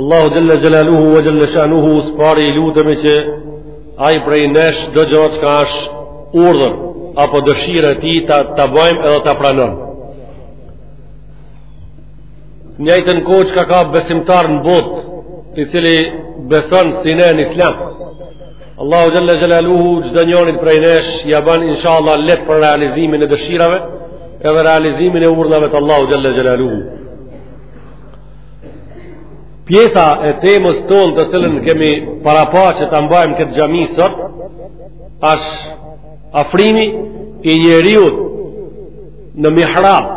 Allahu xhelle xhelaluhu ve xhelle shanuhu së pari i lutemi që ai prej nesh çdo gja çka është urdhër apo dëshira e tij, ta bajmë edhe ta pranon njajtën kohë çka ka besimtar në botë i cili beson si ne në islam Allahu xhelle xhelaluhu çdo njanit prej nesh ia ban inshallah lehtë për realizimin e dëshirave edhe realizimin e urdhrave të Allahu xhelle xhelaluhu Pjesa e temës tonë të cilën kemi parapa që ta mbajmë këtë xhami sot, është afrimi i njeriut në mihrab,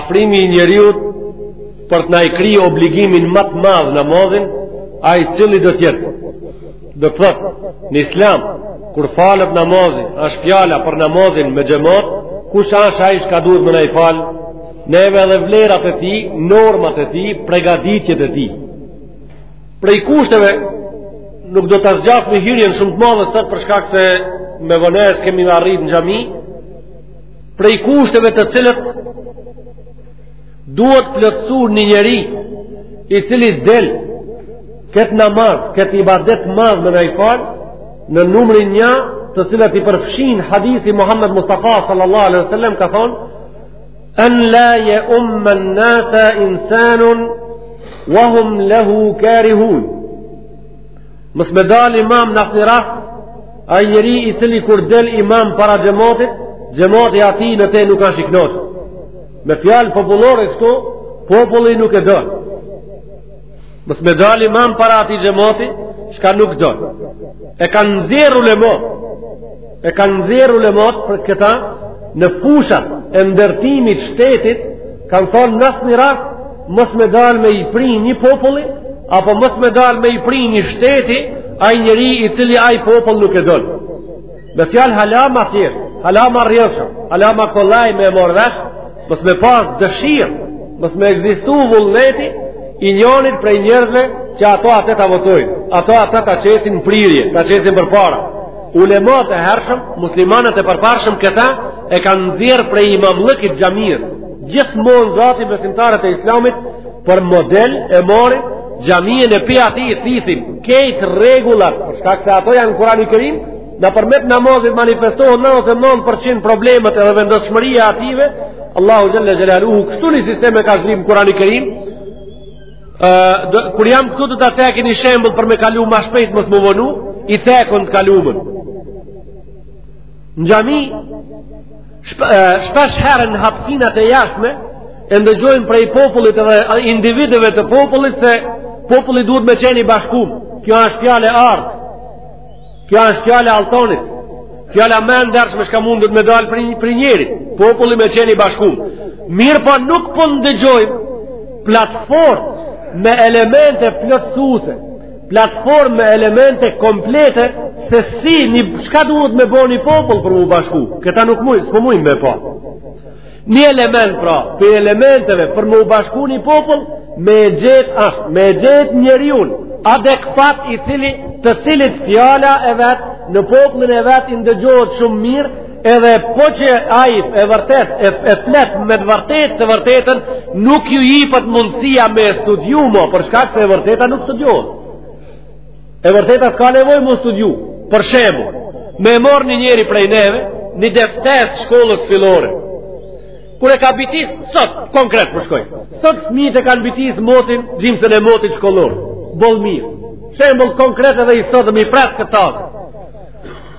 afrimi i njeriut për të na i kry obligimin ma të madh namazin, ai cili do të jetë. Do të thotë, në islam, kur falet namazi, është fjala për namazin me xhemat, kush është ai çka duhet me na i falë, Neve dhe vlerat e tij, normat e tij, pregaditjet e tij. Prej kushteve, nuk do ta zgjasmi hyrjen shumë të madhe sot për shkak se me vonesë kemi arrit në xhami, prej kushteve të cilat duhet plotësuar një njeri i cili del këtë namaz, këtë ibadet madh me na i falë, në numrin një të cilat i përfshin hadisi Muhammed Mustafa sallallahu alaihi wasallam ka thonë An la ya umma an-nasa insanun wa hum lahu karihun. Mos me dal imam në asnjë rast, ai njeri i cili kur del imam para xhematit, xhemati aty në te nuk asht i knaqur. Me fjalë popullore kështu, populli nuk e don. Mos me dal imam para atij xhemati, çka nuk don. E kanë nxjerrë ulemat. E kanë nxjerrë ulemat për këta në fushat e ndërtimit shtetit, kanë thonë në asnjë rast mos me dal me i pri një populli apo mos me dal me i pri një shteti ai njeri i cili ai popull nuk e don. Me fjalë hala ma thjesht, hala ma rrjedhshëm, hala ma kollaj me marr vesh, mos me pas dëshirë, mos me ekzistu vullneti i njonit prej njerëzve që ato atë ta votojnë, ato atë ta qesin në prirje, ta qesin përpara. Ulemat e hershëm, muslimanët e përparshëm këta e kanë nxjerr prej imamllëkit xhamisë. Gjithmonë zati besimtarët e Islamit për model e marrin xhaminë e pi aty i thithin kejt rregullat, për shkak se ato janë Kurani Kerim, Nëpërmjet namazit manifestohen 99% problemet edhe vendosmëria e atyve, Allahu Xhelle Xhelaluhu, kështu një sistem e ka qëllim Kurani Kerim, kur jam këtu do ta ceki një shembl për me kalu ma shpejt mos m'u vonu, i cekum të kalumën. Në xhami, shpeshherë në hapsinat e jashtme, e ndëgjojmë prej popullit edhe individeve të popullit se populli duhet me qenë i bashkum. Kjo është fjalë e artë Kjo është fjalë e alltonit, fjala ma e ndershme çka mundet me dalë prej, prej njerit, populli me qenë i bashkum. Mirëpo po nuk po ndëgjojmë platformë me elemente plotësuse, platformë me elemente komplete, se si çka duhet me bo një popull për m'u bashku. Këta nuk mujmë, s'po mujmë me pa. Një element pra, prej elementeve për me u bashku një popull, me e gjetë ashtë, me e gjetë njeriun adekuat i cili, të cilit fjala e vet, në popullin e vet, i ndëgjohet shumë mirë, edhe po që ai e vërtetë e, e flet me të vërtetë të vërtetën nuk ju jipet mundësia me e studiu mo për shkak se e vërteta nuk studiohet E vërteta s'ka nevojë m'u studiu, për shembull, me e marrë një njeri prej neve, një dëftesë t'shkollës fillore. Kur e ka bitis, sot, konkret po shkoj, sot fëmijët e kanë bitis motin, gjimsën e motin shkollor, boll mirë. Shembull konkret edhe i sotit edhe ma i freskët, taze.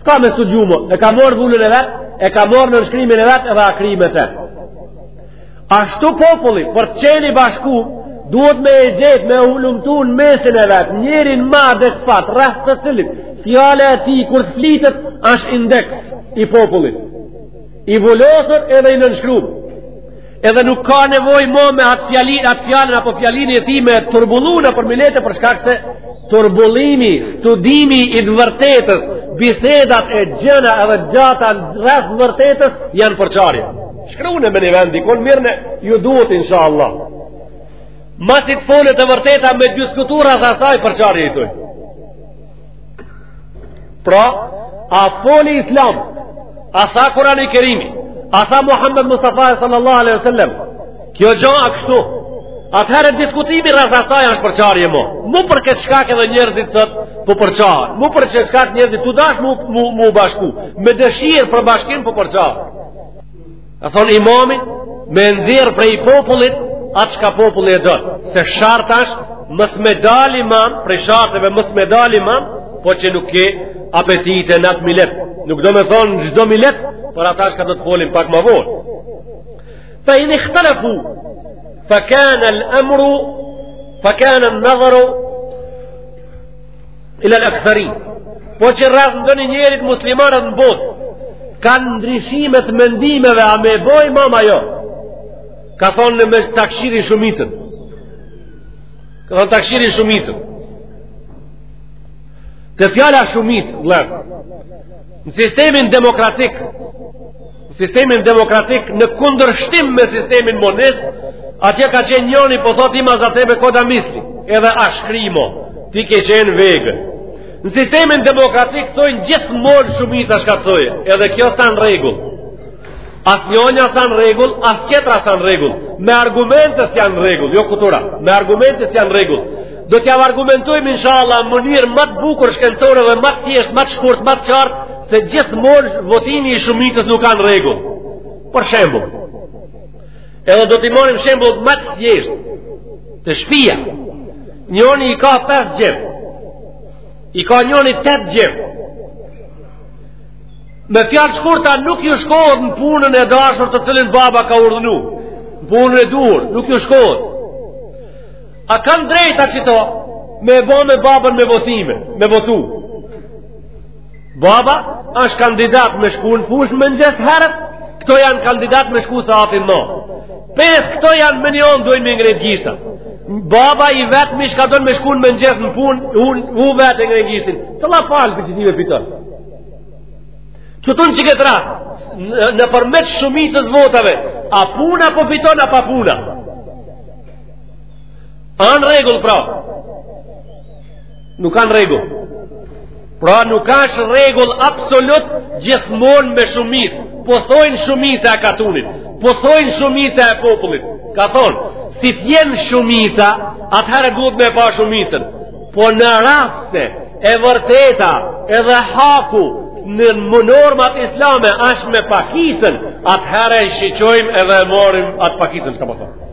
S'ka me studiu mo, e ka marrë vulën e vet, e ka marrë nënshkrimin e vet edhe a kry me te. Ashtu populli, për të qenë i bashkum, duhet me e gjetë me hulumtu në mesin e vet, njerin ma adekuat, rreth të cilit, fjala e tij, kur të flitet, ashtë indeks i popullit, i vulosur edhe i nënshkrum. Edhe nuk ka nevojë mo me atë fjalën, atë fjalën apo fjalinë e tij me turbullu nëpër milete për shkak se turbullimi, studimi i të vërtetës, bisedat e gjëra edhe t'gjata rreth të vërtetës janë përçarje. Shkrune në një vend dikun mirë, ju duhet, inshallah. Masit folet e vërteta me diskutu rreth asaj përçarje i thojnë. Pra, a foli islami, a tha Kurani Kerimi, a tha Muhammed Mustafai sallallahu alaihi sallam, kjo gjo a kështu, atëherë diskutimi rreth asaj është përçarje mo, mu për këtë shkak edhe njerëzit sot po përçahen, mu për këtë shkak njerëzit tu dasht mu, mu, mu bashku, me dëshirë për bashkim po përçahen. A thonë imami, me e nxjerrë prej popullit, atë çka populli e don. Se shart ashtë, mos me dalë imam, prej sharteve mos me dalë imam, po që nuk ke apetite në atë milet. Nuk domethonë në çdo milet, për ata çka do të folim pak ma vonë. Fa in ihtelefu, fa kanë lë emru, fa kanë në nëzëru, ila al-akthari po që rreth ndonjë njerit muslimanët në botë kanë ndryshime t'mendimeve a me boj mama jo ka thonë me ta kqyri shumicën ka thonë ta kqyri shumicën te fjala shumicë vlen në sistemin demokratik sistemin demokratik në kundërshtim me sistemin monist, atje ka qenë njoni po thot ima za tebe ko da misli, edhe a shkrimo, ti ke qenë vegël. Në sistemin demokratik thojnë gjithmonë shumica çka të thojë, edhe kjo s'a në rregull. As njonja s'a në rregull, as qetra s'a në rregull. Me argumente s'janë në rregull, jo kuturu, me argumente s'janë në rregull. Do t'ja argumentojmë inshallah në mënyrë ma të bukur shkencore dhe ma të thjeshtë, ma të shkurt, ma të qartë se gjithmonë votimi i shumicës nuk a në rregull. Për shembull, edhe do t'i marrim shembullt ma të thjeshtë te shpija. Njoni i ka 5 gjem. I ka njoni 8 gjem. Me fjalë t'shkurta nuk ju shkohet në punën e dashur të cilën baba ka urdhnu, n'punën e duhur, nuk ju shkohet. A kanë t'drejtë qito me bo me babën me votime, me votu? Baba është kandidat me shku në fush në mëngjes herët, këto janë kandidat me shku sahatin nonë. Pesë këto janë me një onë dojnë me ngrejt gishta. Baba i vetmi çka don me shku në mëngjes në punë, vetë e ngrejt gishtin. Cila palë për që një me fiton. Qëtu në qët rast, nëpërmjet shumicës votave, a puna po fiton, a papuna? A në rregull pra Nuk a në rregull Pra nuk ashtë rregull absolut Gjithmonë me shumicë Po thojnë shumica e katunit Po thojnë shumica e popullit Ka thonë Si t'jenë shumica Atëherë duhet me pa shumicën Po në rast se E vërteta Edhe haku në normat islame është me pakicën, atëherë e shiqojmë edhe e marrim atë pakicën, çka po thonë.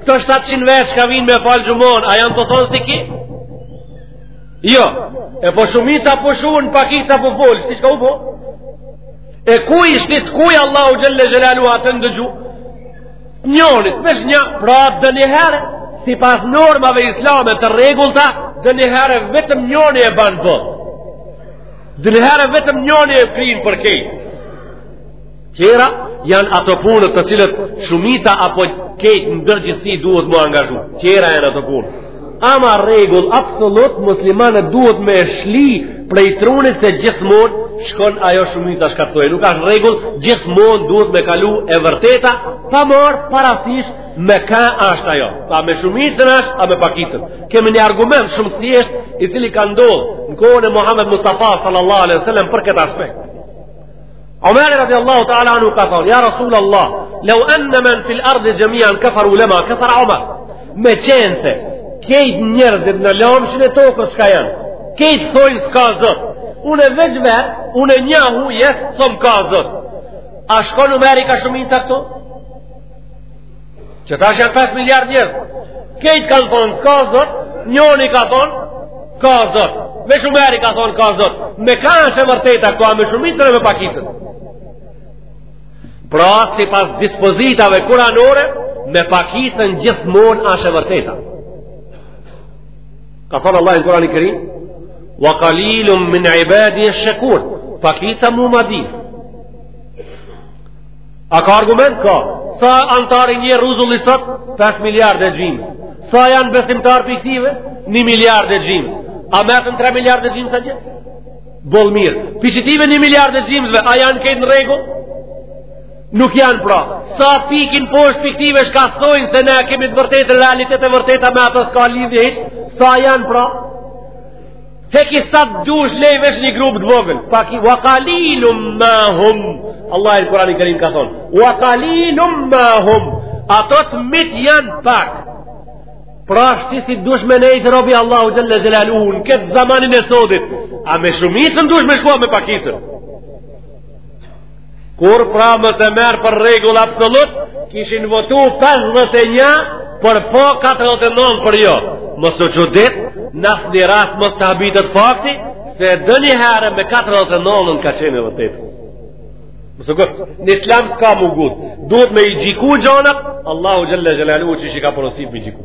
Këto 700 vetë çka vinë me falë xhuman, a janë tu thonë si ti? Jo, e po shumica po shunë, pakica po fol, shti çka u bo? E ku i shti të kuj Allahu xhel-le xhelaluhu atë në dëgju? Njonit, veç nja, pra dënjëherë, sipas normave islame të rregullta, dënjëherë vetëm njoni e banë bëtë. Dënjëherë vetëm njoni e prin për krejt. Tjera janë ato punët të cilët shumica apo kejt në përgjithësi duhet m'u angazhu. Tjera janë ato punë. Ama rregull, absolut, muslimanët duhet me shli prej trunit se gjithmonë shkon ajo shumica çka thojnë. Nuk ashtë rregull, gjithmonë duhet me kalu e vërteta, pa marrë parasysh me kë ashtë ajo. A me shumicën ashtë, a me pakicën. Kemi një argument shumë të thjeshtë i cili ka ndodhë në kohën e Muhammed Mustafa sallallahu alaihi sallam për këtë aspekt. Omeri radi Allahu ta'ala anhu ka thonë, ja Rasul Allah, leu enne men fil ardi xhemian keferu lema kefere Omer, me qenë se, kejt njerëzit në lamshin e tokës çka janë, kejt thojnë s'ka Zot, une veç vetë, une njahu jes, thom ka Zot, a shkon Omeri ka shumica këtu? Qe tash janë 5 miliard njerëz. Kejt kanë thonë, s'ka zot, njoni ka thonë, ka zot. Veç Omeri ka thonë, ka zot. Me kë asht e vërteta këtu, a me shumicën a me pakicën? Pra, sipas dispozitave kuranore, me pakicën gjithmonë asht e vërteta. Ka thonë Allahu në Kurani Kerim, wa kalilun min ibadije shekur, pakica mu ma di. A ka argument? Ka. Sa anëtarë i njeh rruzulli sot? 5 miliard e gjymës. Sa janë besimtarë prej këtyve? 1 miliard e gjymës. A mbetën 3 miliard e gjymës atje? Boll mirë. Prej qityve 1 miliard e gjymësve, a janë kejt në rregull? Nuk janë pra. Sa pikin poshtë prej këtyve çka thojnë se ne kemi të vërtetën, realitet e vërteta me ato s'ka lidhje hiç? Sa janë pra? Heki sa të dush lej veç një grup të vogël Pa ki wa kalilun ma hum Allahu në Kurani Kerim ka thonë Wa kalilun ma hum Ato të mitë janë pak Pra qysh dush me nejtë rob i Allahut xhele xhelaluhu në këtë zamanin e sotit A me shumicën dush me shku a me pakicën Kur pra mos e merr për rregull absolut, kishin votu 51 për po 49 për jo. Mos t'çudit n'asnjë rast, mos të habitet fakti, se ndonjëherë me 49-ën ka qenë e vërteta. Më së gëtë, në islam s'ka më gudë, duhet me i gjiku gjanat, Allahu xhele xhelaluhu qysh i ka porosit me gjiku.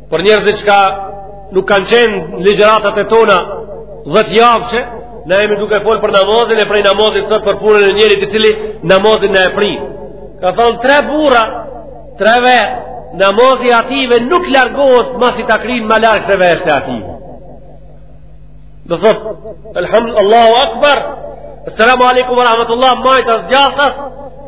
Për njerëzit çka nuk kanë qenë në ligjëratat e tona dhjetë javë që ne jemi duke fol për namazin e prej namazit sot për punën e njerit i cili namazin na e prin. Ka thonë tre burra, tre vetë, namazi i atyve nuk largohet mas ta krinë ma larg se veshtë e atyve. Do thot, elhamd Allahu akbar. Assalamu alaykum wa rahmatullah, majtas djathtas.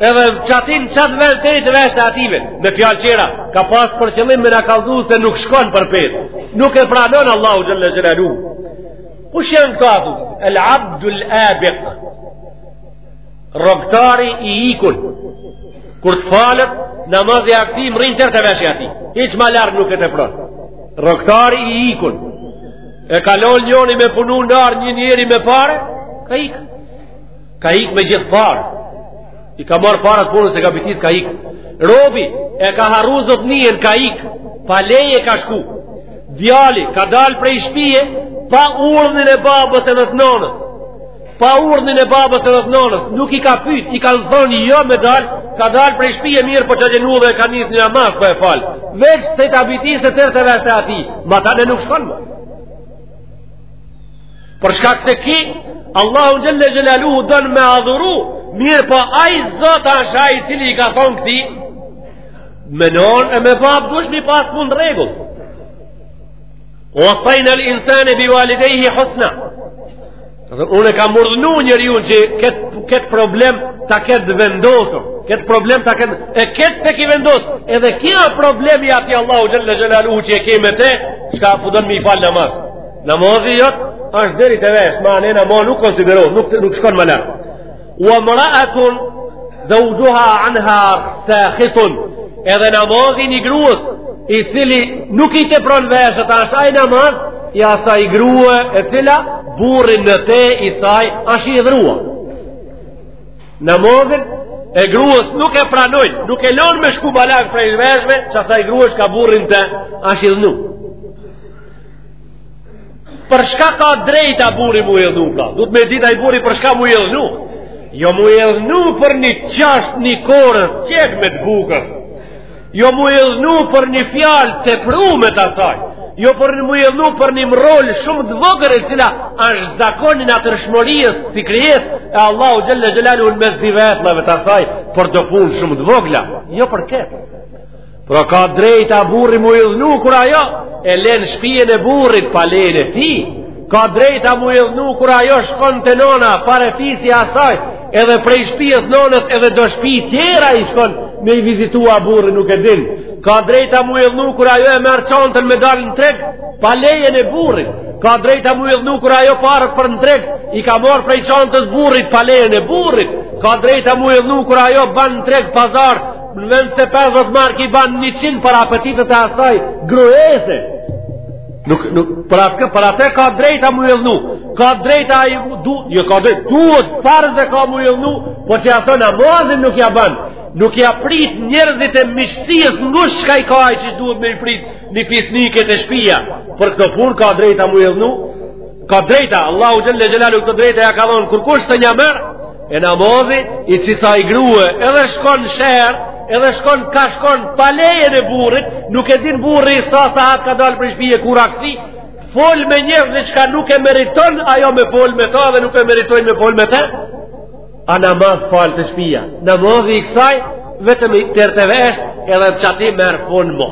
Edhe çaty n'çat ven teri te veshtë e atyve. Me fjalë tjera, ka pas për qëllim me na kallzu se nuk shkon përpjetë. Nuk e pranon Allahu xhalla xhelalu. Kush janë këta ato? El Abdul Abiq. Rrogtari i ikun. Kur të falet, namazi i atij mrrin teri te veshi i atij. Hiç ma larg nuk e tepron. Rrogtari i ikun. E ka lon njoni me punu në arë një njeri me pare, ka ik. Ka ik me gjithë pare. I ka marrë paret, punë s'e ka bitis, ka ik. Robi e ka harru zotninë, ka ik. Pa leje ka shku. Djali ka dalë prej shpije, pa urdhnin e babës edhe të nonës. pa urdhnin e babës edhe të nonës, nuk i ka pyet, i kanë thonë jo me dal, ka dal prej shpije, mirëpo çatje n'udhë e ka nis një namaz po e fal. Veç se ta bitise, teri te veshtë e atij, matanë nuk shkon më. Për shkak se ki, Allahu xhelle xhelalu don me adhuru, mirëpo ai Zot asht ai i cili i ka thon këtij, me non e me bab dush m'i pas punt n'rregull. Wasajna al insane bi walidejhi husna Unë e kam urdhnu njeriun që ket ket problem ta ketë vendosur Ket problem ta ketë E ket s'e ki vendos Edhe ky a problemi i atij Allahu xhelle xhelaluhu që e ke me te Shka po don m'i falë namaz Namazi jot është deri te veshi Ma anena mo nuk konsiderohet Nuk, nuk shkon ma lart Wa mra'atun zawjuha anha sakhitun. Edhe namazi i grues, i cili nuk i tepron veshët asht ai namaz, i asaj grue e cila burri në te i saj asht i idhnua. Namazin e grues nuk e pranojnë, nuk e lonë me shku ma larg prej veshve, çasaj grue shka burri n'te asht idhnu. Për shka ka drejta burri m'u idhnu, pra? Dut me dit ai burri për shka m'u idhnu? Jo m'u idhnu për një çashtje një korës, qek me të bukës. Jo m'u idhnu për një fjalë teprume të asaj. Jo për një m'u idhnu për një mrrol shumë të vogël e cila është zakoni i natyrshmërisë si krijesë e Allahut xhelle xhelaluhu n'mes dy vetllave të asaj për do punë shumë të vogla. Jo për ketë. Pra ka drejta burri m'u idhnu kur ajo e len shpijen e burrit pa lejen e tij. Ka drejta m'u idhnu kur ajo shkon te nona, farefisi i asaj edhe prej shpijes nonës edhe do shpi tjera i shkon me i vizitu, a burri nuk e din. Ka drejta m'u idhnu kur ajo e merr çantën me dalë në treg pa lejen e burrit. Ka drejta m'u idhnu kur ajo paret për në treg i ka marrë prej çantës burrit pa lejen e burrit. Ka drejta m'u idhnu kur ajo ban në treg pazar Në vend se 50 mark i ban 100 për apetitet e asaj gruese. Nuk, nuk, për atë, për atë ka drejta mu idhnu. Ka drejta ai du, jo ka drejta, duhet farz e ka mu idhnu, po që ato namazin nuk ja ban. Nuk ja prit njerëzit e miqësijes ngusht çka i ka ai që duhet me i prit një fisnike te shpia. Për këto punë ka drejta mu idhnu, Ka drejta, Allahu xhele xhelaluhu këtë drejta ja ka dhonë, kurkush s'un ja merr, e namazi i qisaj grue, edhe shkon n'sheher, edhe shkon ka shkon pa lejen e burrit, nuk e din burri sa sahat ka dalë pej shpije kur a kthi, fol me njerëz çka nuk e meriton, ajo me fol me ta dhe nuk e meritojnë me fol me te, a namaz fal te shpija. Namazi i kësaj, vetëm deri te veshtë, edhe qaty merr fund mo.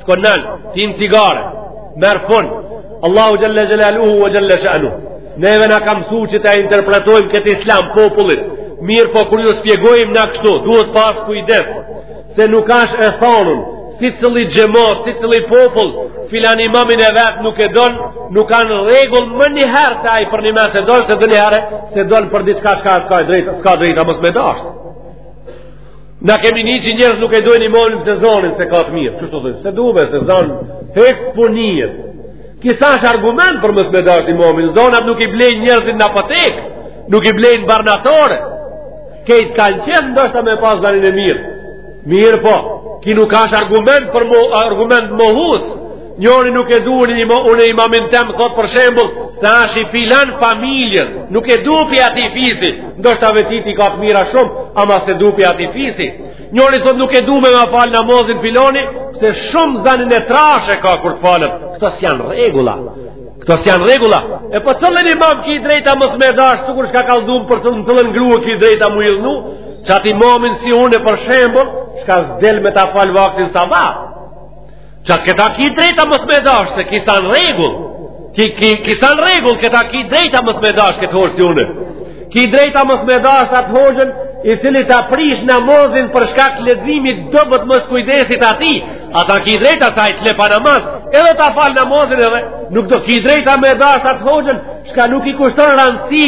Shkon nalt, tym cigare, merr fun, Allahu xhele xhelaluhu ve xhele shanuhu. Neve na ka msu që ta interpretojmë këtë islam popullit, mirëpo kur ju spjegojmë na kështu, duhet pas kujdes, se nuk asht e thanun, sicilli xhemat, sicilli popull, filan imamin e vet nuk e don, nuk kanë rregull më njëherë se ai përnime s'e don, se donjëherë s'e don për diçka çka s'ka drejta, s'ka drejta mos me dashtë. Na kemi njëqind njerëz nuk e dojnë imamin pse zanin s'e ka të mirë. Qysh thojnë? S'e du be se zani hiç s'po i nijet. Ki s'është argument për mos me dashtë imamin. Zanat nuk i blejnë njerëzit në apotekë, nuk i blejnë barnatore. Kejt kanë qef ndoshta me pas zanin e mirë. Mirëpo, ki nuk është argument për mo, argument mohues. Njëri nuk e du ima, unë imamin tem thot për shembull, se asht i filan familjes, nuk e du pi atij fisi, ndoshta vetitë i ka të mira shumë, ama s'e du pi atij fisi. Njëri thot nuk e du me ma fal namazin filani, se shumë zanin e trashë e ka kur të falet. Këto s'janë rregulla. Këto s'janë rregulla. E po cillin imam ki drejta mos me dash, sikurse kallzum për cillën grua ki drejta mu idhnu, qat imamin si unë për shembull, çka s'del me ta fal vaktin sabah. Qa këta ki drejta mos me dash se ki s'a në rregull ki, ki, ki s'a në rregull këta ki drejta mos me dash këtë hoxhë si une Ki drejta mos me dash atë hoxhën i cili ta prish namazin për shkak të leximit dobët moskujdesit atij ata ki drejta se ai t'le pa namaz edhe ta fal namazin edhe nuk do ki drejta me dash atë hoxhën çka nuk i kushton rëndësi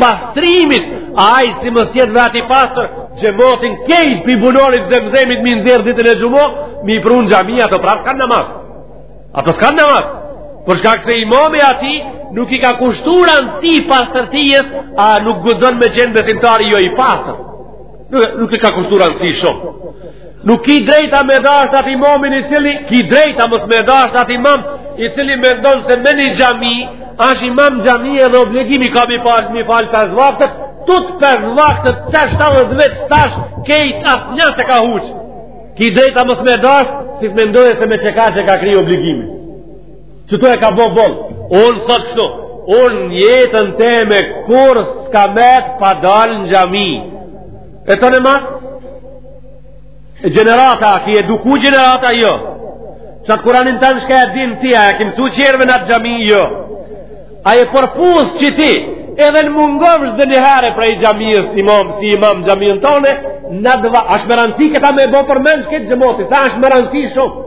pastrimit ai si mos jetë vetë i pastër Xhematin kejt pi bunarit zemzemit me i nxjerr ditën e xhuma, me i pru n'xhami, ato prap s'kanë namaz. Ato s'kanë namaz. Për shkak se imami aty nuk i ka kushtu randësi pastërtijes, a nuk guxon me qenë besimtari jo i pastër. Nuk, nuk i ka kushtu randësi shumë. Nuk ki drejta me dasht at imamin i cili, ki drejta mos me dasht at imam, i cili mendon se me një xhami, asht imam xhami edhe obligim i ka mi fal, mi fal pesë vaktet, tut pesë vaktet, të shtalë dhe vetë stash, kejt asnjë s'e ka huq. Ki drejta mos me dasht, si të mendon se me qekaq e ka kry obligimin. Që ky e ka bo boll, unë, thot kështu, unë n'jetën teme kurrë s'kam met pa dal në xhami. E tanë e masë, Gjenerata, a ki eduku gjenerata, jo. Qat Kuranin tanë shka e din ti, a e ki msu tjerve në atë xhami, jo. A je përpus që ti, edhe në mungofsh donjëherë prej xhamies, imam, si imam xhamin tonë, në dëva, asht me randësi këta me bo përmend këtë xhemati, sa asht me randësi shumë.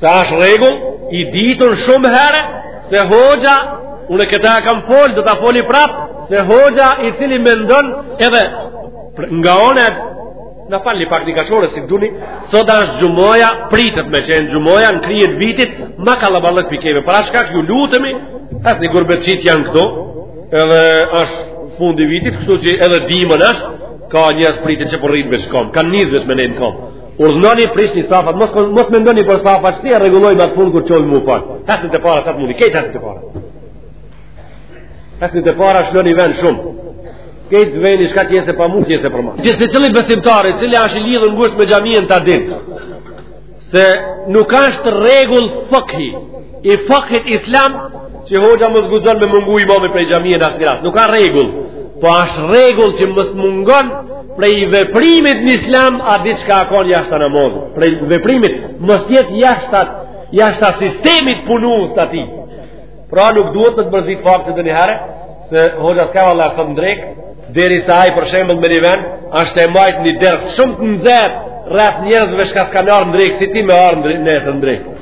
Sa është rregull i ditur shumë herë se hoxha unë këta kam fol, do ta foli prap se hoxha i cili mendon edhe nga ona na falni pak një kashore si e dini sot është xhumaja pritet me qenë xhumaja në kryet vitit ma kallaballëk pikeve pra shkak ju lutemi asë një gurbetqit janë këtu edhe është fundi vitit kështu që edhe dimën është ka njerz pritet që përrit po me shkom ka njerz veç me nejt në kom Urdhnoni prishni safat, mos mos mendoni për safat, si e rregullojmë atë punë kur çojmë u fal. Hasni të para sa mundi, këtë hasni të para. Hasni të para lshoni vend shumë. Këtë veni shka të jesë pa mund të jesë për mua. Gjithsecili besimtar i cili është i lidhur ngushtë me xhamin ta din se nuk është rregull fikhi i fikhit islam Që hoxha mos guxon me mungu imami prej xhamie në asnjë rast. Nuk ka rregull. Po është rregull që mos mungon prej veprimit në Islam a diçka ka kon jashtë namazit. Prej veprimit mos jet jashtë jashtë sistemit punues të atij. Pra nuk duhet të të mërzit fakti donjëherë, se hoxha s'ka valla sot në drekë, derisa ai për shembull me një vend, është e majt një ders shumë të nxehtë, rreth njerëzve shka s'kanë ardh në drekë, si ti me ardh në drekë.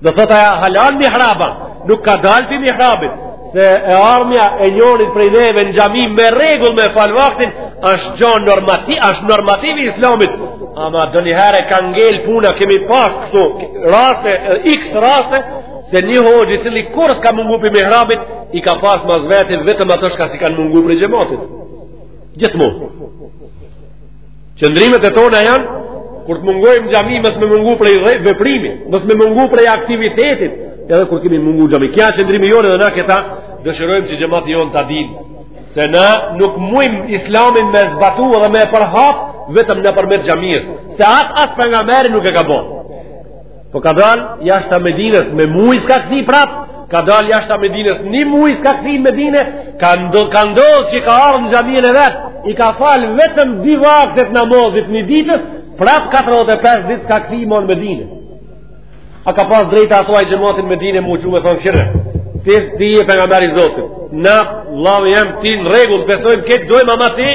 Do thotë ai hala n'mihrab a, nuk ka dal prej mihrabit, se e ardhmja e njonit prej neve në xhami me rregull me fal vaktin, është gjo normative, është normativ i islamit, ama donjëherë e ka ngel puna, kemi pas kështu raste, x raste, se një hoxhë i cili kurrë s'ka mungu prej mihrabit, i ka pas mas veti vetëm ata shka s'i kanë mungu prej xhematit. Gjithmonë. Qëndrimet e tona janë kur të mungojmë xhami mos me mungu prej veprimit, mos me mungu prej aktivitetit, edhe kur kemi mungu xhami. Kjo a qëndrimi jonë edhe na këta dëshirojmë që xhemati jonë ta dinë se na nuk mujmë islamin me e zbatu edhe me e përhap vetëm nëpërmjet xhamisë, se as as pejgamberi nuk e ka bo. Po ka dal jashtë Medinës me muj s'ka këthi prap, ka dal jashtë Medinës një muj s'ka këthi në Medinë, ka ndo ka ndodh që ka ardh në xhamin e vet, i ka fal vetëm dy vakte të namazit një ditës, prap 45 ditë s'ka këthi në Medinë. A ka pas drejta ato ai xhemati n'Medinë m'u çu me thon kshir. Ti ti je pejgamber i Zotit. Na vllau jam ti në rregull, besojmë kët dojmë ama ti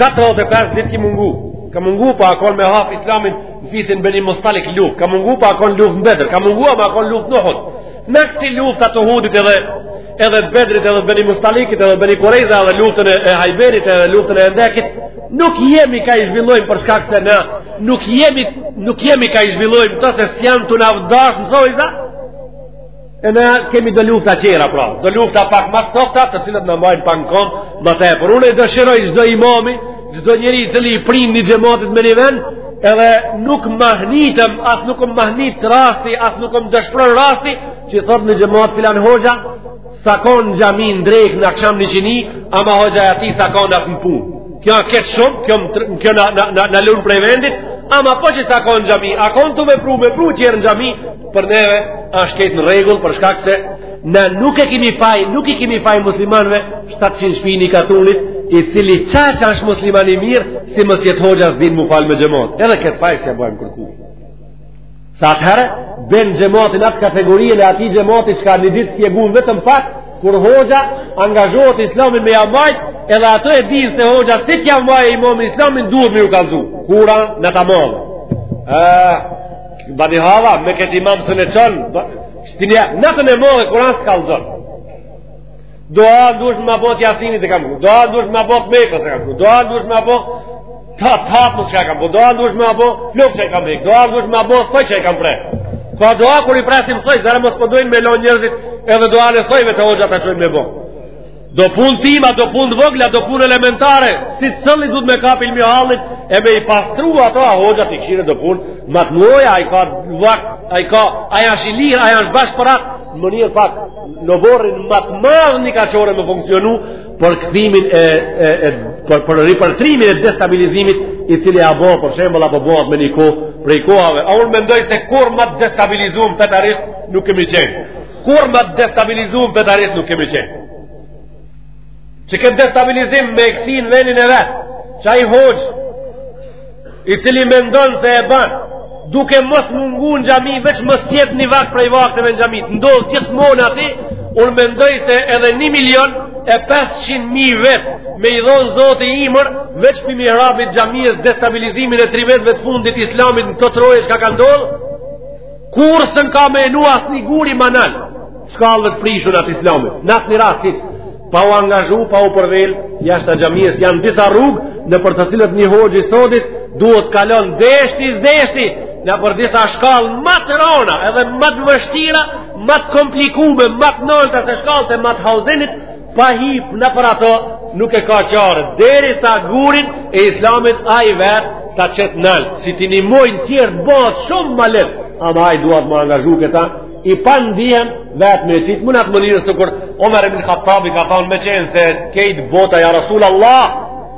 45 ditë ki mungu. Ka mungu po a kon me hap islamin Fisin Beni Mustalik luft, ka mungu po a kon luft në Bedër, ka mungu po a kon luft në Uhud. Na kësi lufta të Uhudit edhe, edhe të Bedrit edhe të Beni Mustalikit edhe të Beni Kurejza edhe luftën e, e Hajberit edhe luftën e Hendekit, nuk jemi ka i zhvillojmë për shkak se na, nuk jemi, nuk jemi ka i zhvillojmë ato se s'janë tu na u dash më thojza, E na kemi do lufta tjera pra, do lufta pak ma të ftofta, të cilat na mbajnë pak n'kom, ma tepër unë dëshiroj çdo imami, çdo njeri i cili i prin një xhemati me një vend, edhe nuk mahnitem, as nuk më mahnit rasti, as nuk më dëshpron rasti, që thot në xhemat filan hoxha, s'a kon n'xhami n'drek, në aksham, n'iqindi, ama hoxha ati s'a kon as në punë. Kjo a keq shumë, kjo kjo na na na, na lun prej vendit, ama po që s'a kon n'xhami, a kon tu vepru, vepru për xhami, Për neve është krejt në rregull për shkak se na nuk e kemi faj, nuk i kemi faj muslimanve 700 shpi ni katunit, i cili qaq është musliman i mirë, si mos jetë hoxha s'dinë m'u falë me xhemat. Edhe këtë faj s'ja bajmë kërkujt. Se atëherë, bjen xhemati n'atë kategorinë e atij xhemati që ka një ditë shpjegun vetëm pak, kur hoxha angazhohet islamin me ja mbajt, edhe ato e dinë se hoxha si t'ja mbaj e imami islamin duhet me ju kallzu kur a nata modhe. Bani hava me këtë imam se në qoftë se natën e modhe kur a s'të kallzon. Doa në dush me bo t'Jasinit e kam ku, doa në dush me bo t'Mekës e kam ku, doa në dush me bo ta tapë më që e kam ku, doa në dush me bo t'flokë që e kam mekë, doa në dush me bo t'thoj që i kam pre. Ka doa kur i presim thoj, zere mos po dojnë me lon njerzit edhe doan e thojve te hoxha të çojnë me bo. Do punë t'ima, do punë të vogla, do punë elementare, secilli duhet me kapë ilmihallin, e me i pastru ato, a hoxha t'i kshir do punë ma të mdhoja, ai ka vakt, ai ka, ai ashtë i lirë, ai ashtë bash për atë, në mënyrë pak, n'oborrin ma të madh një ka qore me funksionu, për këthimin e, e, e për, për ripërtrimin e destabilizimit, i cili a bo, për shembull, apo bohet me një kohë, prej kohave, a unë mendoj se kurrë ma të destabilizum, fetarisht, nuk kemi qenë. Kurrë ma të destabilizum fetarisht nuk kemi qenë. Që këtë destabilizim me e kthy n'venin e vet, që ai hoxhë, i cili mendon se e ban, duke mos mungu në xhami, veç mos jetë një vakt prej vakteve në xhami, të ndodhë gjithmonë aty, unë mendoj se edhe një milion e 500 mijë vjet, me i dhonë Zoti ymër, veç prej mihrabit t'xhamisë, destabilizimin e tri vjetëve të fundit të islamit në këto troje çka ka ndodhë, Kurrë s'un ka me nu asnjë guri ma nalt shkallëve të prishuna të islami, në asë një rast hiqë, pa u angazhu, pa u përvjel, jashta xhamisë, janë disa rrugë, nëpër të cilat një hoxhë i sotit, duhet kalon deshti, deshti, nëpër disa shkallë ma të rona, edhe ma të vështira, ma të komplikume, ma të nalta se shkallët e Mauthauzenit, Pa hip nëpër ato nuk e ka çare. Derisa gurin e islamit ai vetë ta qet nalt. Si t'i nimojnë tjerët bahet shumë ma lehtë. Ama ai duhet me angazhu këta. I pa ndihmë vetë me e qitë. Mu në atë mënyrë sikur Omer ibn Khattabi ka thonë me qenë se kejt bota ja Rasul Allah.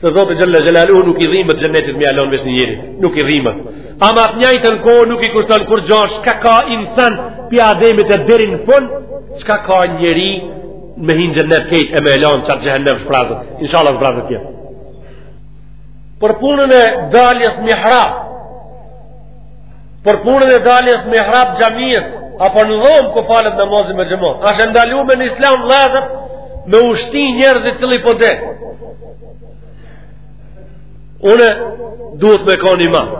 Se Zotit xhelle xhelaluhu nuk i dhimet xheneti me ia lon veç një njeri, nuk i dhimet. Ama n'të njajtën kohë nuk i kushton kurgjo, çka ka insan prej Ademit e deri n'fund, çka ka njeri me hi n'xhenet kejt e me e lon qat xhehenem shprazët, inshallah shprazët t'jetë. Për punën e daljes mihrab, Për punën e daljes mihrab xhamisë apo në dhomë ku falet namazi me xhemat. Asht e ndalume në Islam vëllezër me u shty njerëzit cili po del? Unë duhet me kon imam.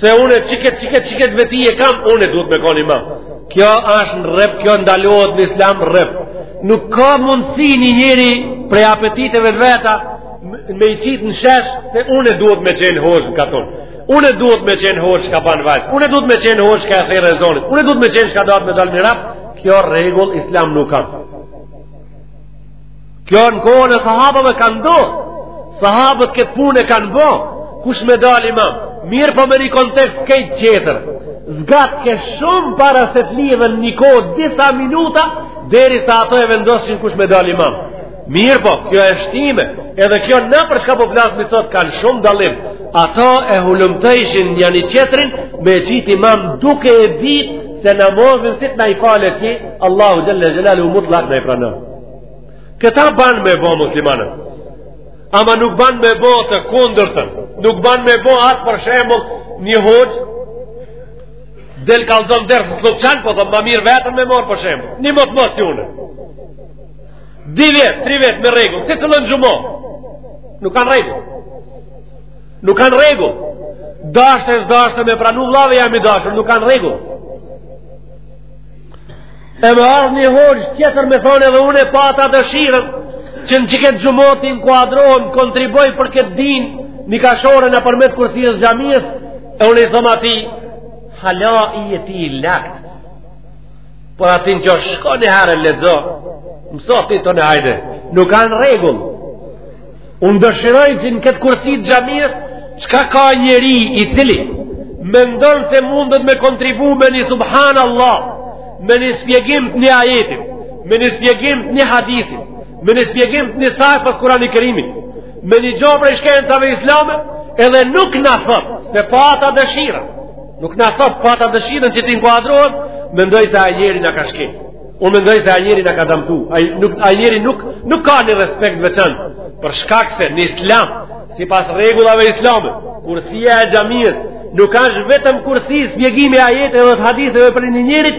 Se unë qiket qiket qiket veti e kam, unë duhet me kon imam. Kjo është rreptë, kjo ndalohet në Islam rreptë. Nuk ka mundësi një njeri prej apetiteve të veta me i qitë në shesh se une duhet me qenë hoxhë në katun. Unë duhet me qenë hoxhë çka ban vaz, unë duhet me qenë hoxhë çka e thërret ezanin, unë duhet me qenë çka duhet me dalë n'mihrab, kjo rregull islam nuk ka. Kjo në kohën e sahabëve ka ndodh, sahabët këtë punë e kanë bo, kush me dalë imam, mirëpo me një kontekst kejt tjetër, zgatke shumë para se të lidhen një kohë disa minuta, derisa ato e vendosshin kush me dalë imam. Mirëpo, kjo e shtyme, edhe kjo na për çka po flasim sot kanë shumë dallim, ato e hulumtojshin njani-tjetrin me qit imam duke e ditë se namazin si t'na i fal ti, Allahu xhelle xhelaluhu mutlak na i pranon. Këta ban me bo muslimanët, ama nuk ban me bo të kundërtën, nuk ban me bo atë për shembull një hoxhë, del kallzon ders n'Sllupçan, po thom ma mirë veten me morrë për shembull, një mot mos të Dy vjet, tri vjet me rregull, si të lënë xhuma? Nuk kanë rregull. Nuk kanë rregull. Dashtë e s'dashtë me pranu vllau jem i dashur, nuk kanë rregull. E me ardhë një hoxhë tjetër me thonë edhe unë e pata dëshirën, që në qikët xhuma t'inkuadrohem, kontriboj për këtë din, një kashore nëpërmjet kursisë xhamisë, e unë i thom atij, hala je ti i lagtë. Por atin që shko një herë e lexo, mëso ti tani hajde, nuk kanë rregull. Unë dëshiroj që në këtë kursi të xhamisë, çka ka njeri i cili, mendon se mundet me kontribu me një subhanallah, me një spjegim të një ajeti, me një spjegim të një hadisi, me një spjegim të një sipas Kurani Kerimit, me një gjo prej shkencave islame, edhe nuk na thot, se pata dëshirën, Nuk na thot pata dëshirën që t'inkuadrohem, mendoj se ai njeri na ka shkë. Un mendoj se ai njeri na ka dëmtu. Ai nuk ai njeri nuk nuk ka një respekt veçant. Për shkak se në Islam, sipas rregullave islame, kursia e xhamisë nuk është vetëm kursi spjegimi i ajeteve dhe haditheve prej një njerit,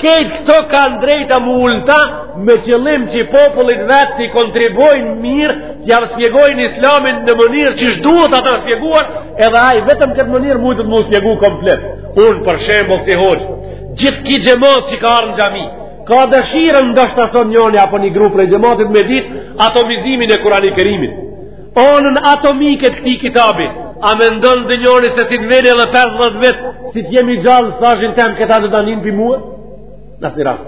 Krejt këto kanë drejta më ulta me qëllim që popullit vet t'i kontribojnë mirë t'jau spjegojnë islamin në mënyrë që si duhet atë spjeguar edhe ai vetëm n'këtë mënyrë mundet m'u spjegu komplet unë për shembull si hoxhë gjithë ky xhemat që ka ardh në xhami ka dëshirën ndoshta thon njoni apo një grup prej xhematit me ditë atomizimin e Kurani Kerimit Onën atomike të këtij kitabi, a mendon ndonjëri se si të vjen edhe 50 vjet si të jemi gjallë mesazhin tem këta do ta nin pi mua? N'asnjë rast.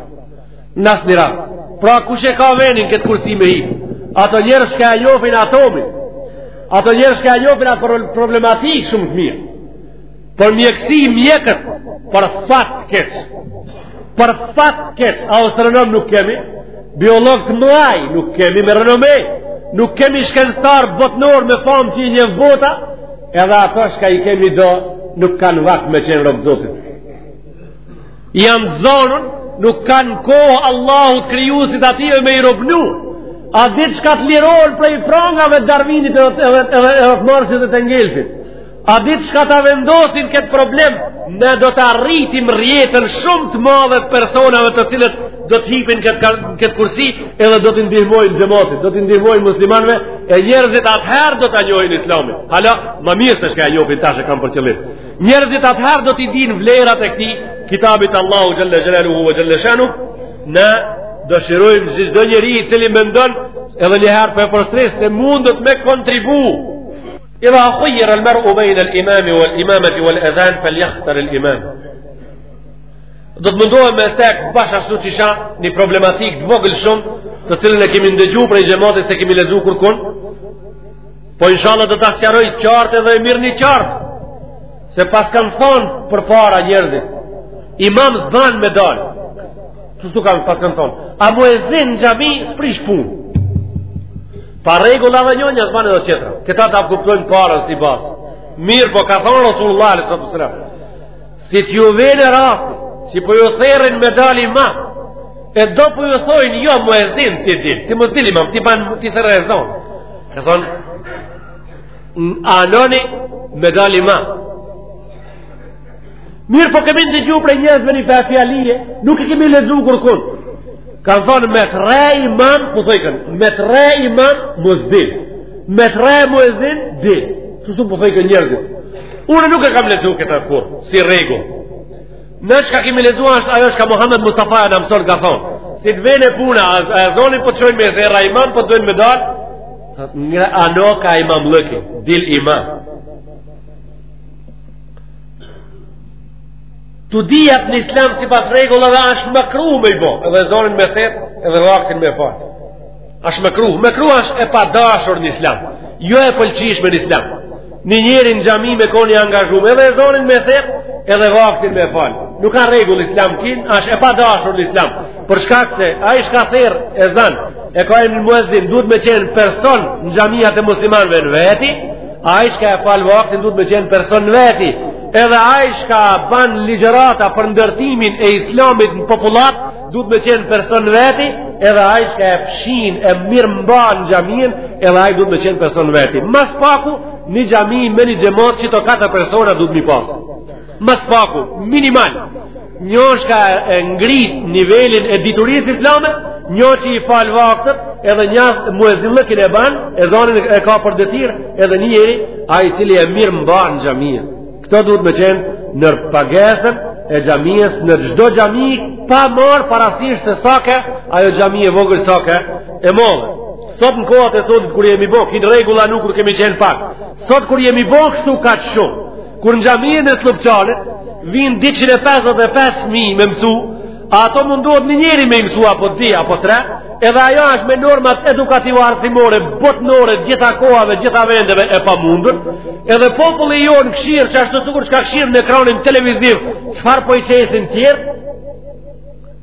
N'asnjë rast. Pra kush e ka venin këtë kursi me hip? Ato njerëz që e njohin atomin. Ato njerëz që e njohin atë problematikë shumë mirë. Për mjekësi mjekët, për fat keq. Për fat keq, astronom nuk kemi, biolog të mëdhaj nuk kemi me renome, nuk kemi shkencëtar botnor me famë që i njeh bota, edhe ato çka i kemi do, nuk kanë vakt me qenë rob Zotit. Janë zanun, nuk kanë kohë Allahut krijuesit atyre me i robnu. At ditë çka të lirohen prej prangave Darvinit edhe të Marksit dhe të Engelsit. At ditë çka ta vendosin këtë problem, ne do ta rritim rrjetën shumë të madhe të personave të cilët do të hipin këtë, këtë kursi edhe do t'i ndihmojnë xhematit, do t'i ndihmojnë muslimanve e njerëzit atëherë do ta njohin islamin. Hala më mirë se çka e njohin tash e kam për qëllim. Njerëzit atëherë do t'i dinë vlerat e këtij kitabi t'Allahu Xhelle Xhelaluhu ve Xhelle Shanuhu, ne dëshirojmë çdo njeri i cili mendon edhe njëherë po e përsëris se mundet me kontribu Idha khuyyira al-mar'u bayna al-imam wa al-imamati wa al-adhan falyakhtar al-imam. Do të mundohem me cek bash ashtu qysh a një problematikë të vogël shumë, të cilën e kemi ndëgju prej xhematit s'e kemi lexu kurkun, po inshallah do ta sqaroj qartë edhe mirrni qartë, se paskan thonë përpara njerëzit, imam s'ban me dalë, Kështu paskan thonë. A muezin në xhami, s'prish punë. Pa rregulla edhe njonja s'ban edhe tjetra. Këta ta kuptojmë të parën si bazë. Mirëpo ka thonë Rasulullah, alejhi salatu ve selam. Si t'ju vjen rasti, që po ju thërrin me dal imam, e do po ju thojnë, jo, muezin ti dil, ti mos dil imam, ti ban, ti thirr ezan. Ka thonë, anoni me dal imam, Mirëpo kemi ndëgju prej njerëzve një far fjalije, nuk e kemi lexu kurkun. Ka thonë me të ra imam, po thojkën, me të ra imam, mos dil. Me të ra muezin, dil. Qështu po thojkën njerëzit. Unë nuk e kam lexu këta kurrë, si rregull. Ne çka kemi lexu ashtë, ajo çka Muhamed Mustafa na mëson ka thonë. Si të vjen puna, a ezanin po të çojnë me thirr a imam, po të dojnë me dalë, nga ano ka imamllëki, dil imam. Të dyjat në islam sipas rregullave është mekruh me i bo, edhe ezanin me thirr, edhe vaktin me e fal. Është mekruh, mekruh është e padashur në islam, jo e pëlqyshme në islam. Një njeri në xhami me kon i angazhum, edhe ezanin me thirr, edhe vaktin me e fal. Nuk ka rregull islam kin, është e padashur në islam. Për shkak se, ai çka thërret ezan, e ka emën muezin, duhet me qenë person në xhamiat e muslimanve në veti, Ai çka e fal vaktin duhet me qenë person në veti. Edhe ai çka ban ligjërata për ndërtimin e islamit në popullatë duhet me qenë person në veti, edhe ai çka e fshin e mirëmban xhaminë, edhe ai duhet me qenë person në veti. Ma s'paku një xhami me një xhemat qito katër persona duhet me i pasë. Ma s'paku, minimal, një çka e ngrit nivelin e diturisë islame, një që i fal vaktët, edhe një muezinllëkin e ban, ezanin e ka për detyrë, edhe një njeri, ai i cili e mirëmban xhaminë. Këto duhet me qenë nën pagesën e xhamisë, në çdo xhami, pa marrë parasysh se sa ke ajo xhami e vogël sa ke e madhe. Sot në kohët e sotit kur jemi bo, kin rregulla nuk kur kemi qenë pak. Sot kur jemi bo, kështu kaq shumë. Kur në xhaminë e Sllupçanit vijnë 255 fmi me mësu, a ato mundet një njeri me i mësu apo dy apo tre, edhe ajo është me normat edukativo arsimore, botnore, gjitha kohave, gjitha vendeve e pamundur, edhe populli jonë kshyr qashtu sikur çka kshyr në ekranin televiziv, çfarë po i qesin tjerë,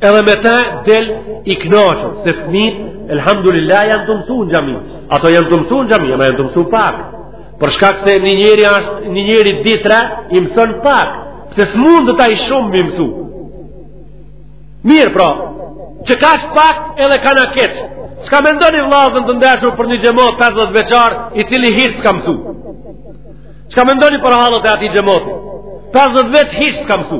edhe me ta del i knaqun, se fëmijtë, elhamdulillah, janë tu mësu në xhami, ato janë tu mësu në xhami, janë tu mësu pak, Për shkak se një njeri është një njeri dy tre i mëson pak, se s'mundet ai shumë me mësu. Mirë pra, qeka është pak edhe ka në keq. Çka mendoni vllazën të ndershëm për një xhemat 50 vjeçar, i cili hiç s'ka mësu. Çka mendoni për hallet e atij xhemati, 50 vjet hiç s'ka mësu.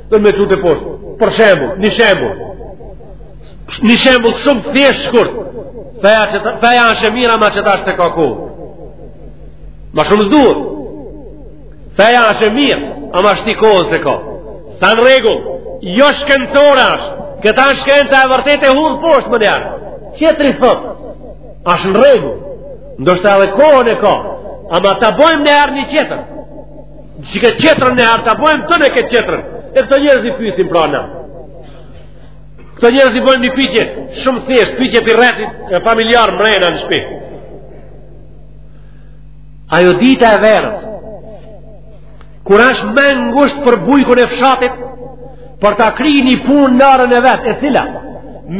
Dhe me të të poshtë, për shembull, një shembull, një shembull shumë të thjeshtë shkurt, feja është e mirë ama qetash s'e ka kohën. Ma shumë s'duhet. Feja është e mirë, ama tashti kohën s'e ka. Tha në rregull, joshkencore është, këta shkenca e vërtetë e hudh poshtë menjëherë. Qetri thotë, është në rregull, ndoshta edhe kohën e ka, ama ta bojmë njëherë një qetër. Që këtë qetrën njëherë ta bojmë, tona këtë qetrën. E këta njerëz i pysim pra ne. Këta njerëz i bojmë një pyetje, shumë thjesht, pyetje prej rrethit familjar mrena në shpi. Ajo dita e verës, kur është me ngusht për bujkun e fshatit, për ta kry një punë në arën e vet, e cila,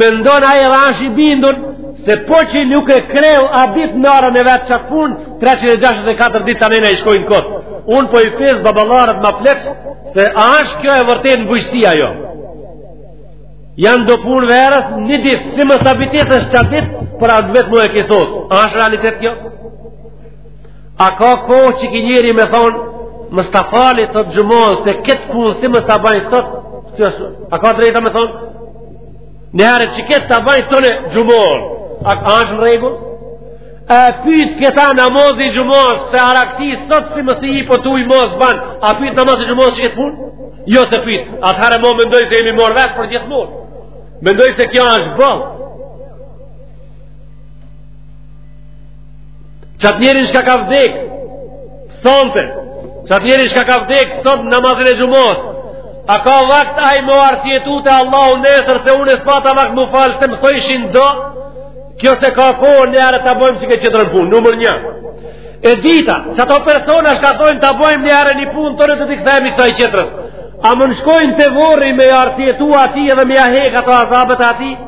mendon ai edhe është i bindun, se po qe nuk e kreu atë ditë në arën e vet qatë punë, 364 ditë të tana i shkojnë kot. Unë po i pves baballarët ma pleq, se a është kjo e vërtetë në bujqësi a jo. Janë do punë verës, një ditë, si mos ta bitisësh qatë ditë, për atë vjet mu e ki sosë. A është realitet kjo? A ka kohë qiky njeri me thonë, mos ta fali sot xhumanë, se këtë punë si mos ta baj sot, a ka drejtë me thonë, njëherë qikët ta baj tona xhumanë, a është në rregull? A pytë këta namazi i xhumas, se a rakti sot si më si i po të ujë mos banë, a pytë namazi i xhumas qikët punë? Jo s'e pytë, atëherë unë mendoj se jemi marrë vesh për gjithmonë. Mendoj se kjo është boll. Qatë njerin shka ka vdekë sonte, qatë njerin shka ka vdekë sot në namazin e xhumas, a ka vakt ai me u arsyetu te Allahu nesër se unë s'pata vakt m'u falë se më thojshin do, kjo s'e ka kohën, njëherë ta bojmë qikët qetrën punë Numër një E dyta, qato persona shka thojnë ta bojmë njëherë një punë, tona t'i kthehemi kësaj qetrës, a mun shkojnë te vorri me ia arsyetu atij edhe me ia hek ato azabet atij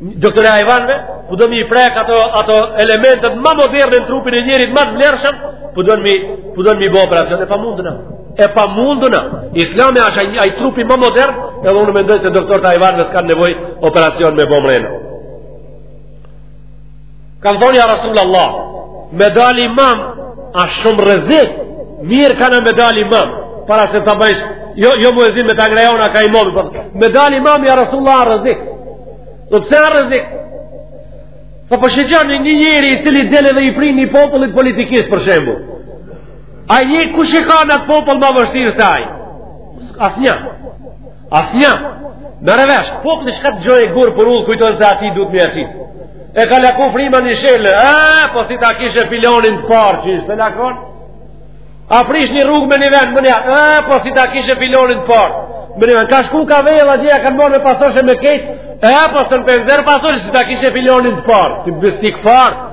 Doktori i hajvanve, po don me i prek ato, ato elementet ma moderne në trupin e njerit ma të vlershëm, po don me, po don me bo operacion, e pamundna. E pamundna. Islami është ai ai trupi ma modern, edhe unë mendoj se doktorët e hajvanve s'kanë nevojë operacion me bo mrena. Kanë thonë ja Rasul Allah, me dal imam, asht shumë rrezik, mirë kanë me dal imam, para se ta bajsh, jo, jo muezin me të angrejona ka imam, po, me dal imam ja Rasul Allah a rrezik, po pse a rrezik, Po po shiqoni një njeri i cili del edhe i prin një popullit politikisht për shembull. A një kush e ka në atë popull ma vështirë se ai? Asnjë. Asnjë. Merre vesh, populli çka t'gjojë gur për udh kujton se atij duhet me ia qit. E ka laku frima një shelg. Ah, po si ta kishe filonin të parë që ishte lakon. A prish një rrugë me një vend, më një, e, po si ta kishe filonin të parë. Më një vend, ka shku ka vejla gjeja, kanë marrë me pasoshe me kejt, e, po së në penzer pasoshe, si ta kishe filonin të parë. Të bëstik farë.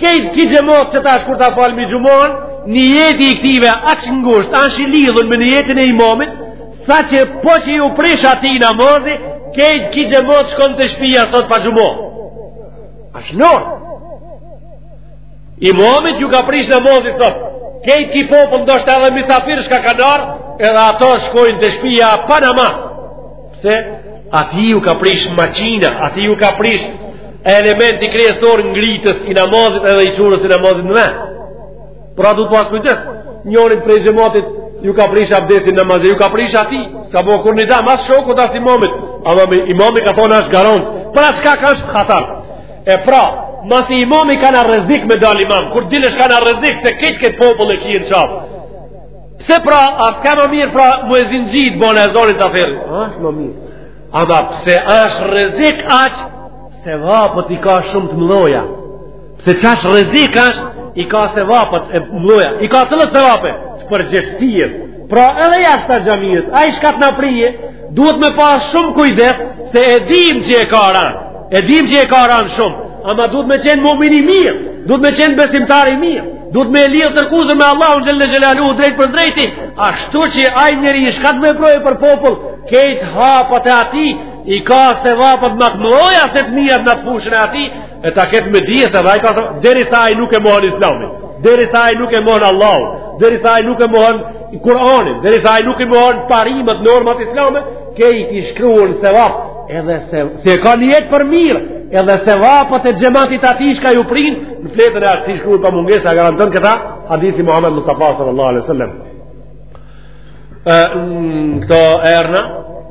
Kejt ki xhemat që tash kur ta falmi xhuman, nijeti i këtyve aq ngusht, ashtë i lidhun me nijetin e imamit, saqë po qe ju prish atij namazi, kejt ki xhemat shkon te shpia sot pa xhuma. Ashtë nërë. Imamit ju ka prish namazi sot, kejt ki popull ndoshta edhe misafir shka kanë ardh, edhe ato shkojnë te shpia pa namaz. Pse, ati ju ka prish maqina, ati ju ka prish elementi kryesor ngritës i namazit edhe i qurës i namazit në me. Pra duhet pas kujdes, njërit prej xhematit ju ka prish abdesi n'namaz, ju ka prish ati, s'ka bo kurrnjë dam, as shokut as imamit, ama imami ka thonë ashtë garant, pra çka ka është khatar. E pra, masi imami kanka rrezik me dal imam, kur dilesh kanka rrezik se kejt këtë popull e ki në qafë, Pse pra, a s'ka më mirë pra muezin qi t'bona ezanin ta thirri? Asht ma mirë. Ama pse është rezik aq, sevapet i ka shumë të mdhaja. Pse që është rezik aq, i ka sevapet e mdhaja. I ka cëllët sevapet e përgjegjësisë. Pra edhe jashta xhamies, ai shka t'na prijë, duhet me pas shumë kujdes, se e dim që e ka ranë. E dim që e ka ranë shumë, ama duhet me qenë mumin i mirë, duhet me qenë besimtar i mirë, duhet me lidh tërkuzën me Allahun xhelle xhelaluhu drejtpërdrejti, ashtu që ai njeri shka t'veprojë për popull, kejt hapat e ati, i ka sevapet ma të mdhaja se të mijat në atë fushën e ati, e ta ketë me dije se edhe i ka se, derisa ai nuk e mohon islamin, derisa ai nuk e mohon Allahun, derisa ai nuk e mohon Kur'anin, derisa ai nuk e mohon parimet, normat islame, kejt i shkruhen sevap, Edhe se, si e ka nijet për mirë, edhe sevapet e xhematit ati shka ju prin, në fletën e ati shkruhen pa mungesë, e garanton këta, hadisi Muhammed Mustafa sallallahu alaihi sallam. E, mm, këto erna,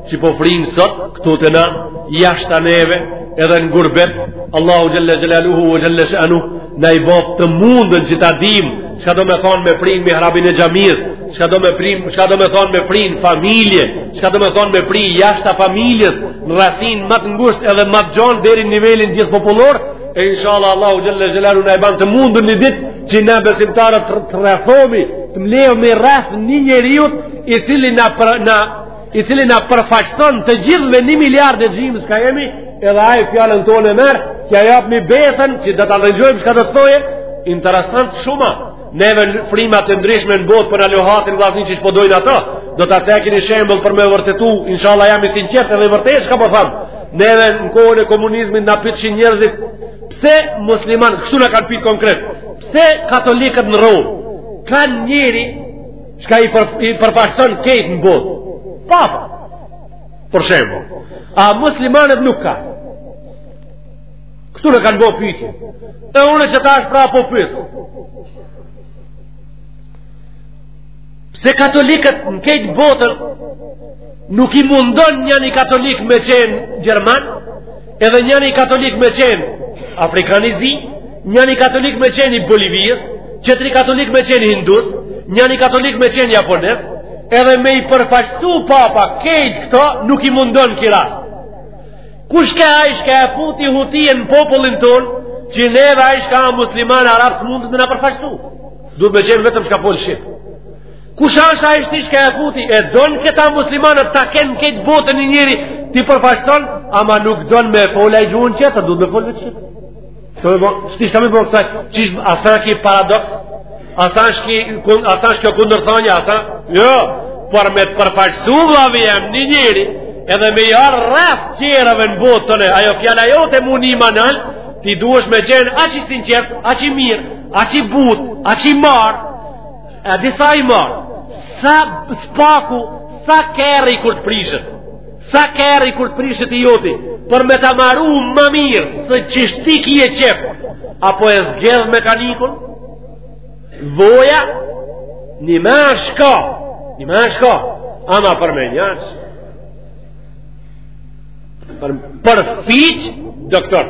që po fryjnë sot, këtu te na, jashta neve, edhe në gurbet, Allahu xhelle xhelaluhu, xhelle shanuhu, na e boftë të mundun që ta dimë, Çka do me thonë me prin mihrabin e xhamisë? Çka do me prin, çka do me thonë me prin familje? Çka do me thonë me prin jashta familjes, në rrethin ma të ngushtë edhe ma të gjon deri në nivelin gjithëpopullor? E inshallah Allahu xhelle xhelaluhu na e ban të mundur një ditë që na besimtarët të rrethomi, të mbledhemi rreth një njeriu i cili na na i cili na përfaqëson të gjithëve 1 miliard e gjysë sa jemi, edhe ai fjalën tonë e merr, që ja japmi besën, që do ta ndëgjojmë çka do të thojë, interesant shumë. Neve frymat e ndryshme në botë po na luhatin vllazni qysh po dojnë ato, do ta kini shembull për me vërtetu, inshallah jam i sinqert edhe vërtet çka po tham, neve në kohën e komunizmit na pytshin njerëzit, pse musliman, kështu na kanë pytë konkret, pse katolikët në Romë kanë njeri Çka i për, i përfaqëson krejt në botë? Papa. Për shembull. A muslimanët nuk kanë. Kështu na kanë bo pytje. E unë qetash pra po pyes. Pse katolikët në krejt botën nuk i mundon njani katolik me qenë gjerman? Edhe njani katolik me qenë afrikan i zi, njani katolik me qenë i Bolivisë, tjetri katolik me qenë hindus, njani katolik me qenë japonez, edhe me i përfaqësu papa krejt këto nuk i mundon kira. Kush ke ai çka e futi hutinë në popullin tonë, që neve ai çka a musliman arab s'mundet me na përfaqësu. Duhet me qenë vetëm çka fol shqip. Kush është ai çka e futi? E don këta muslimanët ta kenë krejt botën një njeri t'i përfaqëson, ama nuk don me fol ai gjuhën tjetër, duhet me folë vetë. Kjo e bon, shtish kam e bon kësaj. Qysh, a s'a ky paradoks? A s'është ky kun, a s'është kjo kundërthonje, a s'a? Jo, por me të përfaqësu vllavi jem një njeri, edhe me ja rreth tjerave në botë dhe, ajo fjala jote me u ni ma nalt, ti duhesh me qenë aq i sinqert, aq i mirë, aq i butë, aq i marë, E disa i marr, së paku, sa kerri kur të prishet, sa kerri kur të prishet i joti, për me ta maru ma mirë, se qysh te ky e qet, a po e zgjedh mekanikun, dhoja, n'njëmijë çka, n'njëmijë çka, ama për me njërës, për, për fiq, doktor,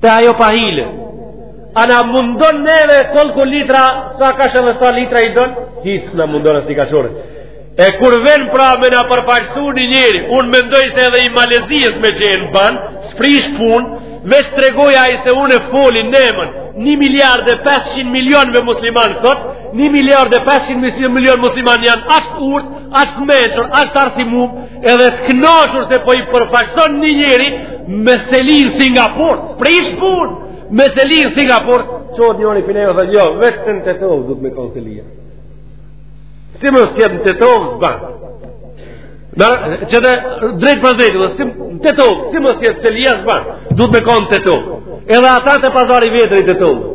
Te ajo pa hile. A na mundon neve kollku litra, sa kash edhe sa litra i don? Hiç na mundon asni kaçore. E kur vjen pra me na përfaqësu një njeri, unë mendoj se edhe i Malezisë me qenë ban, s'prish punë, veç tregoj ai se unë e foli n'emën, 1 miliard e 500 milionëve musliman sot, 1 miliard e 500 milion musliman janë aq të urtë, aq të mençur, aq të arsimum, Edhe të knaqur se po i përfaqson një njeri me selin Singapur, prej shpun, me selin Singapur, çohet njëri për nejë dhe jo, veç se në Tetovë duhet me konë selia. Si mos jetë në Tetovë s'ban. Në që dhe drejtpërdrejt në Tetovë, si mos jetë selia s'ban, duhet me konë Tetovë. Edhe ata te pazari i vjetër i Tetovës.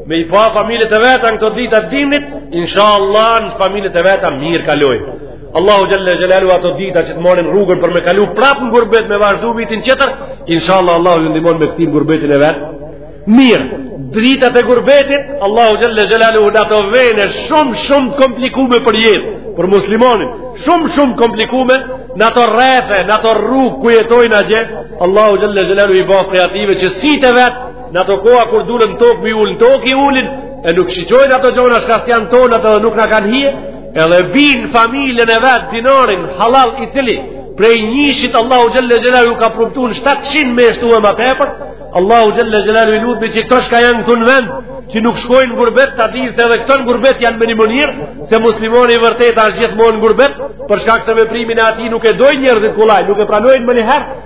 Me i pa familjet e veta në këto ditë të dimnit, insha Allah në familjet e veta mirë kalojnë. Allahu Xhelle Xhelaluhu ato dita që të marrin rrugën për me kalu prapë në gurbet me vazhdu vitin qetër, insha Allah Allahu ju ndihmon me kthy në gurbetin e vet. Mirë, ditat e gurbetit, Allahu Xhelle Xhelaluhu në ato vene shumë shumë të komplikume për jetë, për muslimonin, shumë shumë të komplikume në ato rrethe, në ato rrugë ku jetojnë atje, Allahu Xhelle Xhelaluhu i ban kreative që si të vetë, Në ato koha kur duhet në tokë me i ul në tokë i ulin e nuk shiqojnë ato gjona shka s'janë tonat edhe nuk na kanë hije edhe binë familjen e vet dinarin halal i cili prej njëshit Allahu Xhelle Xhelaluhu ka premtu në 700 me shtu e ma tepër Allahu Xhelle Xhelaluhu i lutemi që këto shka janë këtu në vend që nuk shkojnë në gurbet ta dinë se edhe këto në gurbet janë me një mënyrë se muslimoni i vërtetë asht gjithmonë në gurbet për shkak se veprimin e atij nuk e dojnë njerëzit kollaj nuk e pranojnë menjëherë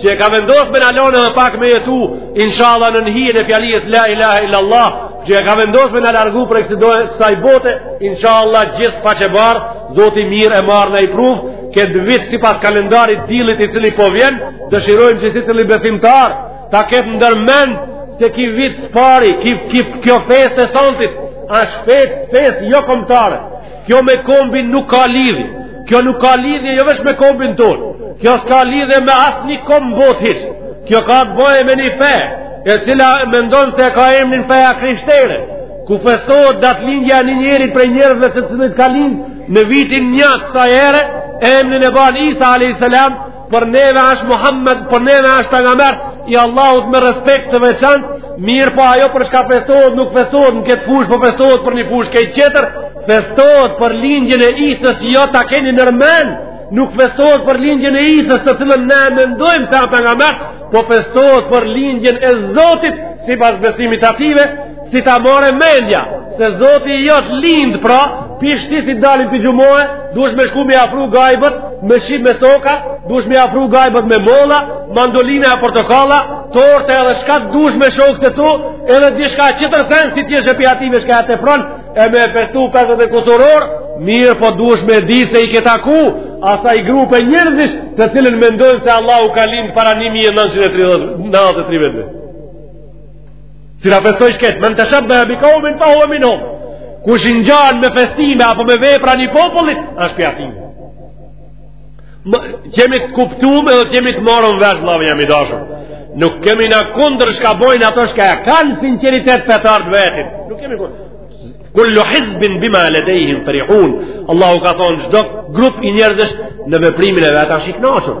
që e ka vendos me na lon edhe pak me jetu inshallah nën hijen e fjalisë la ilaha illallah që e ka vendos me na largu prej kësaj bote inshallah gjithë faqebardhë Zoti mirë e mbarë na e pruftë këtë vit sipas kalendarit diellit i cili po vjen dëshirojmë që secili besimtar ta ketë ndërmend se ky vit së pari ky, ky, kjo festë e sontit është festë, festë jo kombëtare Kjo me kombin nuk ka lidhje. Kjo nuk ka lidhje jo veç me kombin tonë. Kjo s'ka lidhje me asnjë komb në botë hiç. Kjo ka të bëjë me një fe, e cila mendon se ka emnin feja krishtere, ku festohet datëlindja e një njerit prej njerëzve që të cilët ka lind në vitin një të kësaj ere, emnin e ban Isa a.s. për neve është Muhammed, për neve është pejgamer i Allahut me respekt të veçantë, mirëpo ajo për shka festohet, nuk festohet në këtë fushë, po festohet për një fushë krejt qetër, festohet për lingjen e Isës, jo ta keni nërmen, nuk festohet për lingjen e Isës, të cilën ne mendojmë se asht pejgamer, po festohet për lingjen e Zotit, sipas besimit atyve, Si ta merr mendja, se Zoti i jot lind pra, pishti si dalin prej xhumaje, duesh me shku me afru gajbët, me shqip me soka, duesh me afru gajbet me molla, mandarina e portokalla, torte edhe shka duesh me shok të tu, edhe di shka qetër sen si tjeshe për atime shka e të pron, e me festu 50 e kusur euro, mirëpo duesh me di se i këta ku, asaj grupe njerëzish të cilët mendojnë se Allahu ka lind para 1930 në atë të Si na festojnë shkijet, men teshebbehe bi kaumin fe huve minhum. Kush i ngjan me festime apo me vepra një popullit, është pi atyne. T'jemi të kuptum edhe t'jemi të marrun vesh vëllai jem i dashur. Nuk kemi na kundër shka bojnë ato shka e kanë sinqeritet fetar të vetin. Nuk kemi kundër. Kullu hizbin bima ladayhim farihun. Allahu ka thonë çdo grup njerëzish në veprimin e vet asht i kënaqur.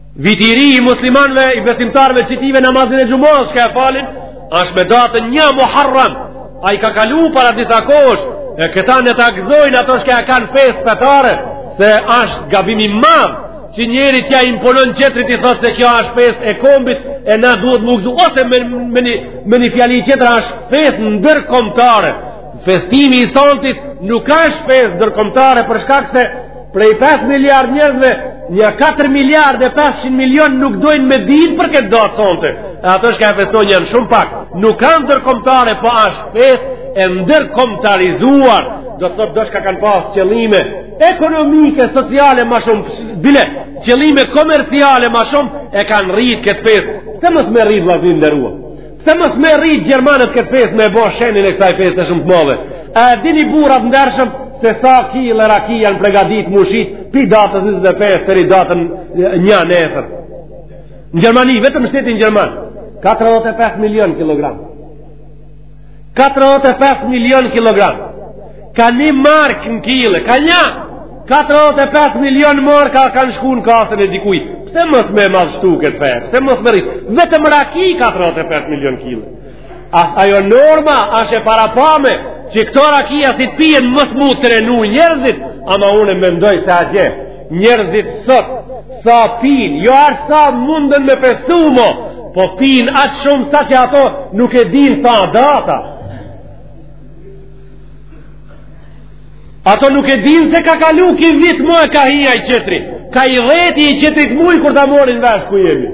Viti i ri i muslimanve, i besimtarve qëtyve namazin e xhumasë shka e falin, është me datë një muharram, ai ka kalu para disa kohësh, e këta le ta gëzojnë ato shka e kanë festë fetare, se është gabim i madh, që njeri t'ia imponon tjetrit i thotë se kjo është festë e kombit, e na duhet m'u gëzu, ose me, me, një, me një fjali tjetër është festë ndërkombtare, festimi i sontit nuk është festë ndërkombtare, për shkak se, Prej 5 miliard njerëzve, nja 4 miliard e 500 milion nuk dojnë me ditë për këtë datë sonte. E ato shka e festojnë janë shumë pak. Nuk ka qenë ndërkombtare, po ashtë festë e ndërkombtarizuar. Do të thotë do shka kanë pasë qëllime ekonomike, sociale ma shumë, bile, qëllime komerciale ma shumë, e kanë rritë këtë festë. Pse mos me rritë vllazën të nderuar. Pse mos me rritë gjermanët këtë festë me bo shenin e kësaj feste shumë të modhe. A e dini burra t'ndershëm se sa kile raki janë pregadit m'u shit pi datës 25 deri datën një nesër. Në Gjermani, vetëm shtetin Gjerman, 45 milion kilogram. 45 milion kilogram ka një markë në kile ka nja 45 milion marka kanë shku në kasën e dikuj pse mos me madhështu këtë fe pse mos me rrit vetëm raki 45 milion kile a, ajo norma asht e parapame që këto rakia si të pijen mos m'u trenu njerëzit ama une mendoj se atje Njerëzit sot, sa pin, jo aq sa mundën me pesu mo, po pin aq shumë saqë ato nuk e din as datën. Ato nuk e din se ka kalu ki vit mo e ka hi ai tjetri, ka i dheti i tjetrit muj kur ta morin vesh ku jemi.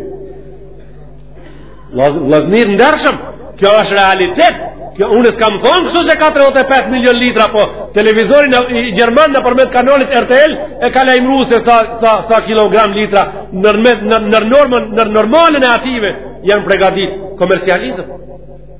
Vllazni t'ndershëm, kjo është realitet. Kjo unë s'kam thonë kështu se 45 milion litra po televizioni gjerman nëpërmjet kanalit RTL e ka lajmëruar se sa sa sa kilogram litra në në në normën në normalen e atyve janë përgatitur komercializëm.